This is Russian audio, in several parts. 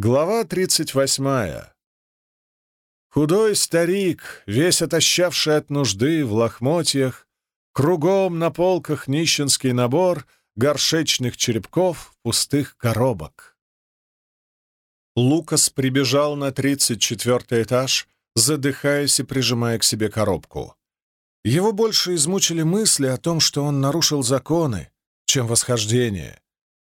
Глава 38. Худой старик, весь отощавший от нужды в лохмотьях, кругом на полках нищенский набор горшечных черепков, пустых коробок. Лукас прибежал на 34 этаж, задыхаясь и прижимая к себе коробку. Его больше измучили мысли о том, что он нарушил законы, чем восхождение —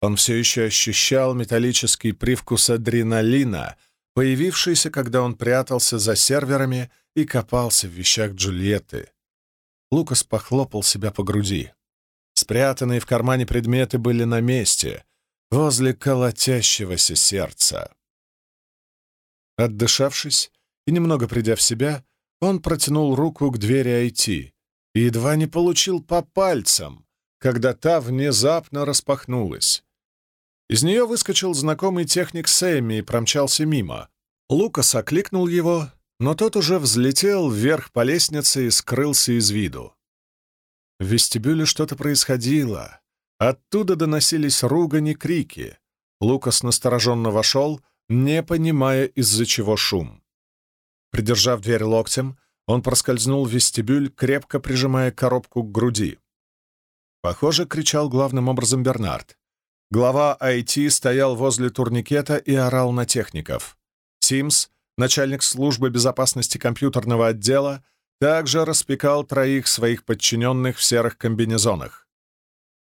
он все еще ощущал металлический привкус адреналина, появившийся, когда он прятался за серверами и копался в вещах Джульетты. Лукас похлопал себя по груди. Спрятанные в кармане предметы были на месте, возле колотящегося сердца. Отдышавшись и немного придя в себя, он протянул руку к двери IT и едва не получил по пальцам, когда та внезапно распахнулась. Из нее выскочил знакомый техник Сэмми и промчался мимо. Лукас окликнул его, но тот уже взлетел вверх по лестнице и скрылся из виду. В вестибюле что-то происходило. Оттуда доносились ругань и крики. Лукас настороженно вошел, не понимая, из-за чего шум. Придержав дверь локтем, он проскользнул в вестибюль, крепко прижимая коробку к груди. Похоже, кричал главным образом Бернард. Глава IT стоял возле турникета и орал на техников. Симс, начальник службы безопасности компьютерного отдела, также распекал троих своих подчиненных в серых комбинезонах.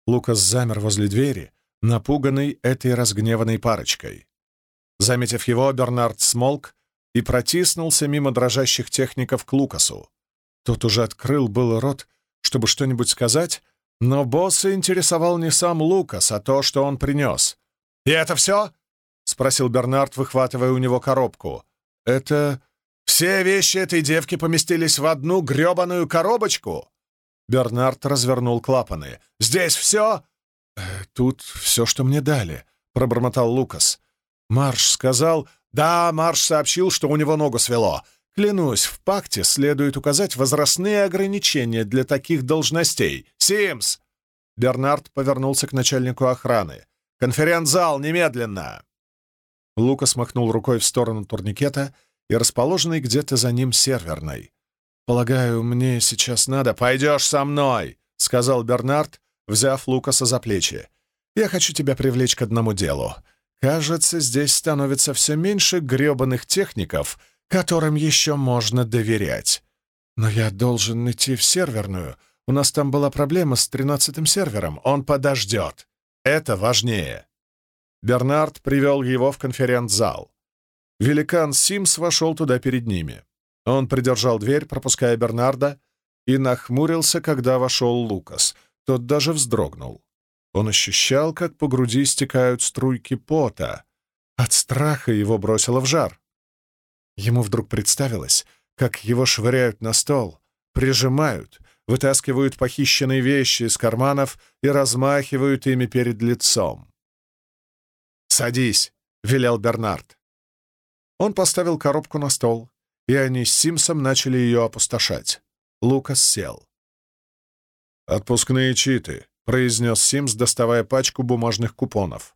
Лукас замер возле двери, напуганный этой разгневанной парочкой. Заметив его, Бернард смолк и протиснулся мимо дрожащих техников к Лукасу. Тот уже открыл был рот, чтобы что-нибудь сказать, но босса интересовал не сам Лукас, а то, что он принес. «И это все?» — спросил Бернард, выхватывая у него коробку. «Это... все вещи этой девки поместились в одну грёбаную коробочку?» Бернард развернул клапаны. «Здесь все?» «Э, «Тут все, что мне дали», — пробормотал Лукас. Марш сказал... «Да, Марш сообщил, что у него ногу свело. Клянусь, в пакте следует указать возрастные ограничения для таких должностей. Симс!» Бернард повернулся к начальнику охраны. «Конференц-зал, немедленно!» Лукас махнул рукой в сторону турникета и расположенной где-то за ним серверной. «Полагаю, мне сейчас надо...» «Пойдешь со мной!» — сказал Бернард, взяв Лукаса за плечи. «Я хочу тебя привлечь к одному делу. Кажется, здесь становится все меньше гребаных техников — которым еще можно доверять. Но я должен идти в серверную. У нас там была проблема с тринадцатым сервером. Он подождет. Это важнее. Бернард привел его в конференц-зал. Великан Симс вошел туда перед ними. Он придержал дверь, пропуская Бернарда, и нахмурился, когда вошел Лукас. Тот даже вздрогнул. Он ощущал, как по груди стекают струйки пота. От страха его бросило в жар. Ему вдруг представилось, как его швыряют на стол, прижимают, вытаскивают похищенные вещи из карманов и размахивают ими перед лицом. «Садись!» — велел Бернард. Он поставил коробку на стол, и они с Симсом начали ее опустошать. Лукас сел. «Отпускные читы», — произнес Симс, доставая пачку бумажных купонов.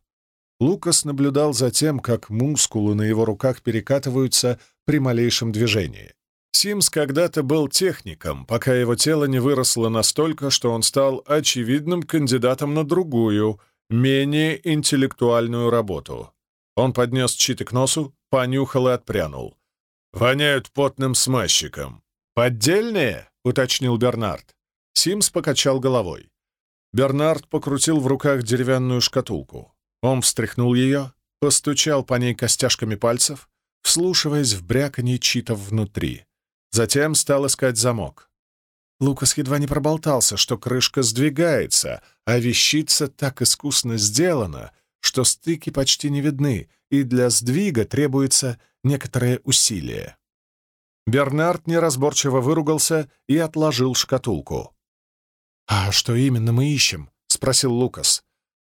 Лукас наблюдал за тем, как мускулы на его руках перекатываются при малейшем движении. Симс когда-то был техником, пока его тело не выросло настолько, что он стал очевидным кандидатом на другую, менее интеллектуальную работу. Он поднес читы к носу, понюхал и отпрянул. «Воняют потным смазчиком». «Поддельные?» — уточнил Бернард. Симс покачал головой. Бернард покрутил в руках деревянную шкатулку. Он встряхнул ее, постучал по ней костяшками пальцев, вслушиваясь в бряканье читов внутри. Затем стал искать замок. Лукас едва не проболтался, что крышка сдвигается, а вещица так искусно сделана, что стыки почти не видны, и для сдвига требуется некоторое усилие. Бернард неразборчиво выругался и отложил шкатулку. «А что именно мы ищем?» — спросил Лукас.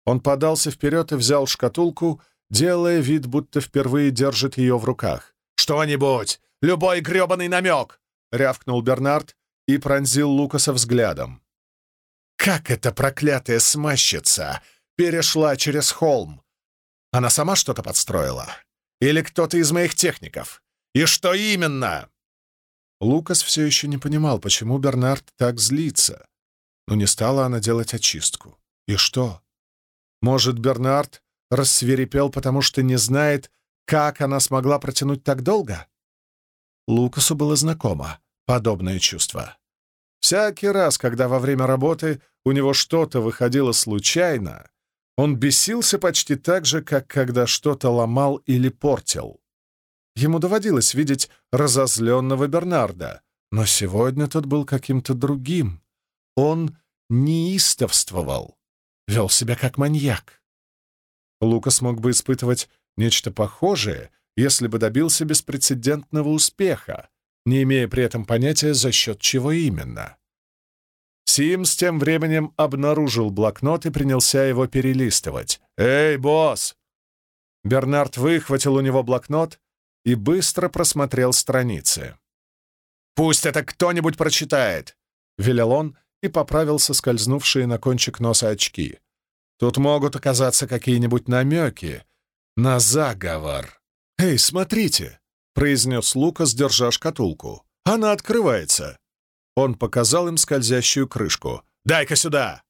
Он подался вперед и взял шкатулку, делая вид, будто впервые держит ее в руках. «Что-нибудь! Любой гребаный намек!» — рявкнул Бернард и пронзил Лукаса взглядом. «Как эта проклятая смащица перешла через холм? Она сама что-то подстроила? Или кто-то из моих техников? И что именно?» Лукас все еще не понимал, почему Бернард так злится. Но не стала она делать очистку. И что? Может, Бернард рассверепел, потому что не знает, как она смогла протянуть так долго? Лукасу было знакомо подобное чувство. Всякий раз, когда во время работы у него что-то выходило случайно, он бесился почти так же, как когда что-то ломал или портил. Ему доводилось видеть разозленного Бернарда, но сегодня тот был каким-то другим. Он неистовствовал, вел себя как маньяк. Лукас мог бы испытывать нечто похожее, если бы добился беспрецедентного успеха, не имея при этом понятия, за счет чего именно. Симс тем временем обнаружил блокнот и принялся его перелистывать. «Эй, босс!» Бернард выхватил у него блокнот и быстро просмотрел страницы. «Пусть это кто-нибудь прочитает!» — велел он и поправил соскользнувшие на кончик носа очки. «Тут могут оказаться какие-нибудь намеки на заговор». «Эй, смотрите!» — произнес Лукас, держа шкатулку. «Она открывается!» Он показал им скользящую крышку. «Дай-ка сюда!»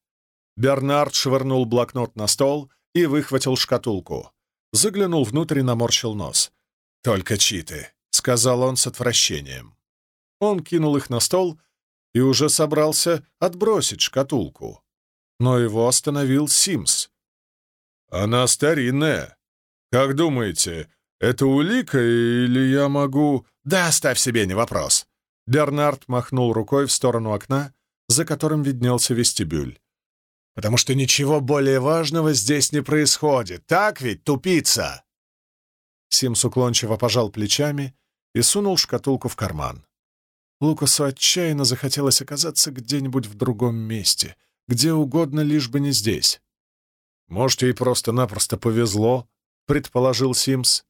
Бернард швырнул блокнот на стол и выхватил шкатулку. Заглянул внутрь и наморщил нос. «Только читы», — сказал он с отвращением. Он кинул их на стол и уже собрался отбросить шкатулку. Но его остановил Симс. «Она старинная. Как думаете, это улика или я могу...» «Да, оставь себе, не вопрос». Бернард махнул рукой в сторону окна, за которым виднелся вестибюль. «Потому что ничего более важного здесь не происходит. Так ведь, тупица?» Симс уклончиво пожал плечами и сунул шкатулку в карман. Лукасу отчаянно захотелось оказаться где-нибудь в другом месте, где угодно, лишь бы не здесь. «Может, ей просто-напросто повезло», — предположил Симс.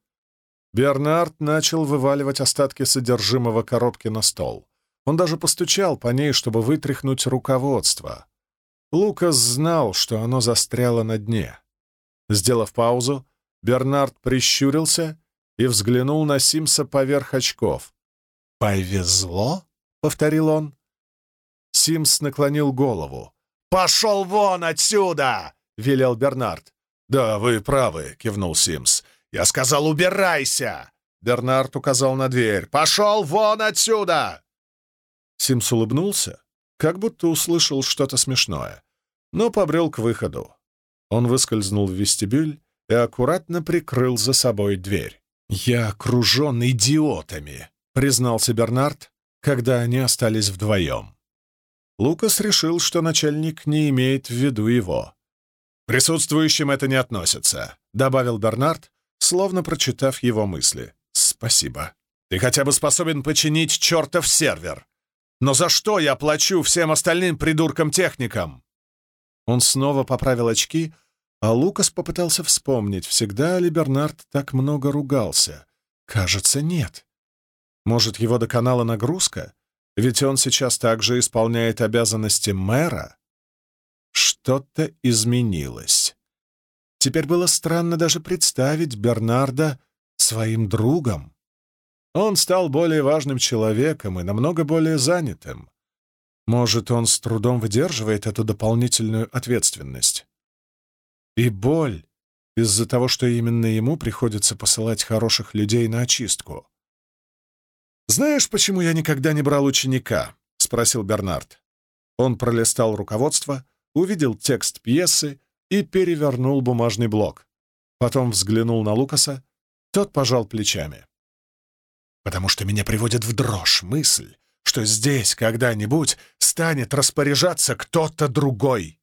Бернард начал вываливать остатки содержимого коробки на стол. Он даже постучал по ней, чтобы вытряхнуть руководство. Лукас знал, что оно застряло на дне. Сделав паузу, Бернард прищурился и взглянул на Симса поверх очков. «Повезло?» — повторил он. Симс наклонил голову. «Пошел вон отсюда!» — велел Бернард. «Да, вы правы», — кивнул Симс. «Я сказал, убирайся!» Бернард указал на дверь. «Пошел вон отсюда!» Симс улыбнулся, как будто услышал что-то смешное, но побрел к выходу. Он выскользнул в вестибюль и аккуратно прикрыл за собой дверь. «Я окружен идиотами», — признался Бернард, когда они остались вдвоем. Лукас решил, что начальник не имеет в виду его. «Присутствующим это не относится», — добавил Бернард, словно прочитав его мысли. «Спасибо. Ты хотя бы способен починить чертов сервер. Но за что я плачу всем остальным придуркам-техникам?» Он снова поправил очки, а Лукас попытался вспомнить, всегда ли Бернард так много ругался. Кажется, нет. Может, его доконала нагрузка? Ведь он сейчас также исполняет обязанности мэра? Что-то изменилось. Теперь было странно даже представить Бернарда своим другом. Он стал более важным человеком и намного более занятым. Может, он с трудом выдерживает эту дополнительную ответственность. И боль из-за того, что именно ему приходится посылать хороших людей на очистку. «Знаешь, почему я никогда не брал ученика?» — спросил Бернард. Он пролистал руководство, увидел текст пьесы и перевернул бумажный блок. Потом взглянул на Лукаса, тот пожал плечами. «Потому что меня приводит в дрожь мысль, что здесь когда-нибудь станет распоряжаться кто-то другой».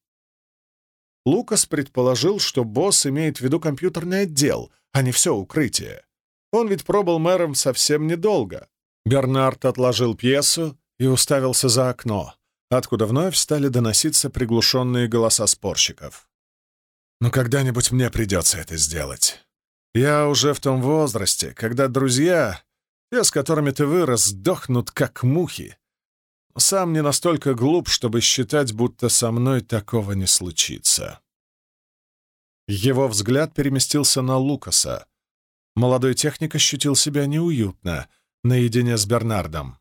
Лукас предположил, что босс имеет в виду компьютерный отдел, а не все укрытие. Он ведь пробыл мэром совсем недолго. Бернард отложил пьесу и уставился за окно, откуда вновь стали доноситься приглушенные голоса спорщиков. «Но когда-нибудь мне придется это сделать. Я уже в том возрасте, когда друзья, те, с которыми ты вырос, сдохнут как мухи, сам не настолько глуп, чтобы считать, будто со мной такого не случится. Его взгляд переместился на Лукаса. Молодой техник ощутил себя неуютно наедине с Бернардом.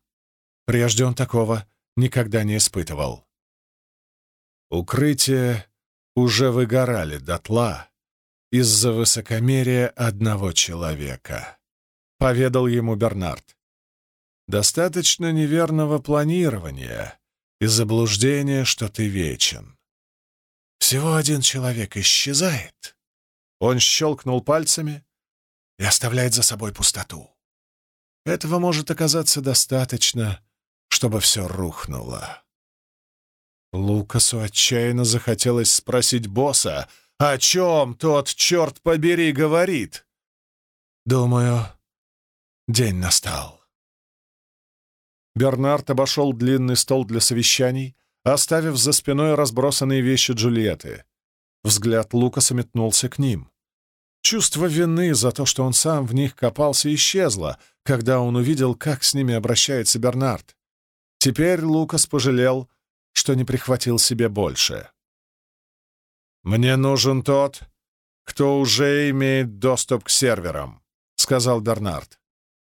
Прежде он такого никогда не испытывал. Укрытие уже выгорали дотла из-за высокомерия одного человека, поведал ему Бернард. Достаточно неверного планирования и заблуждения, что ты вечен. Всего один человек исчезает. Он щелкнул пальцами и оставляет за собой пустоту. Этого может оказаться достаточно, чтобы все рухнуло. Лукасу отчаянно захотелось спросить босса, о чем тот, черт побери, говорит. Думаю, день настал. Бернард обошел длинный стол для совещаний, оставив за спиной разбросанные вещи Джульетты. Взгляд Лукаса метнулся к ним. Чувство вины за то, что он сам в них копался, исчезло, когда он увидел, как с ними обращается Бернард. Теперь Лукас пожалел, что не прихватил себе больше. «Мне нужен тот, кто уже имеет доступ к серверам», — сказал Бернард.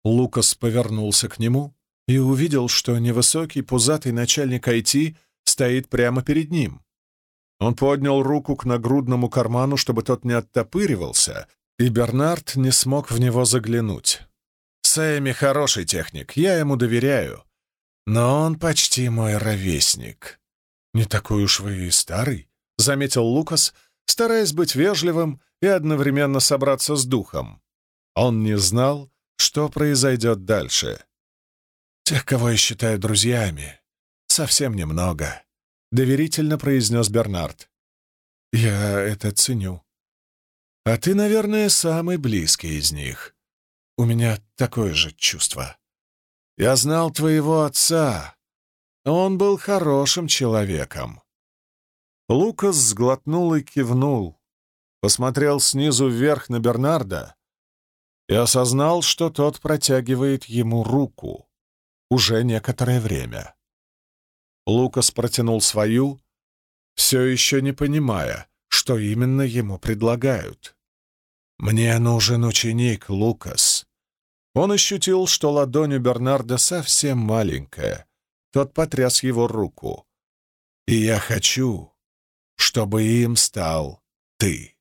Лукас повернулся к нему и увидел, что невысокий пузатый начальник IT стоит прямо перед ним. Он поднял руку к нагрудному карману, чтобы тот не оттопыривался, и Бернард не смог в него заглянуть. Сэмми хороший техник, я ему доверяю. Но он почти мой ровесник. Не такой уж вы и старый, — заметил Лукас, стараясь быть вежливым и одновременно собраться с духом. Он не знал, что произойдет дальше. Тех, кого я считаю друзьями, совсем немного. — доверительно произнес Бернард. «Я это ценю. А ты, наверное, самый близкий из них. У меня такое же чувство. Я знал твоего отца. Он был хорошим человеком». Лукас сглотнул и кивнул, посмотрел снизу вверх на Бернарда и осознал, что тот протягивает ему руку уже некоторое время. Лукас протянул свою, все еще не понимая, что именно ему предлагают. «Мне нужен ученик, Лукас». Он ощутил, что ладонь у Бернарда совсем маленькая. Тот потряс его руку. «И я хочу, чтобы им стал ты».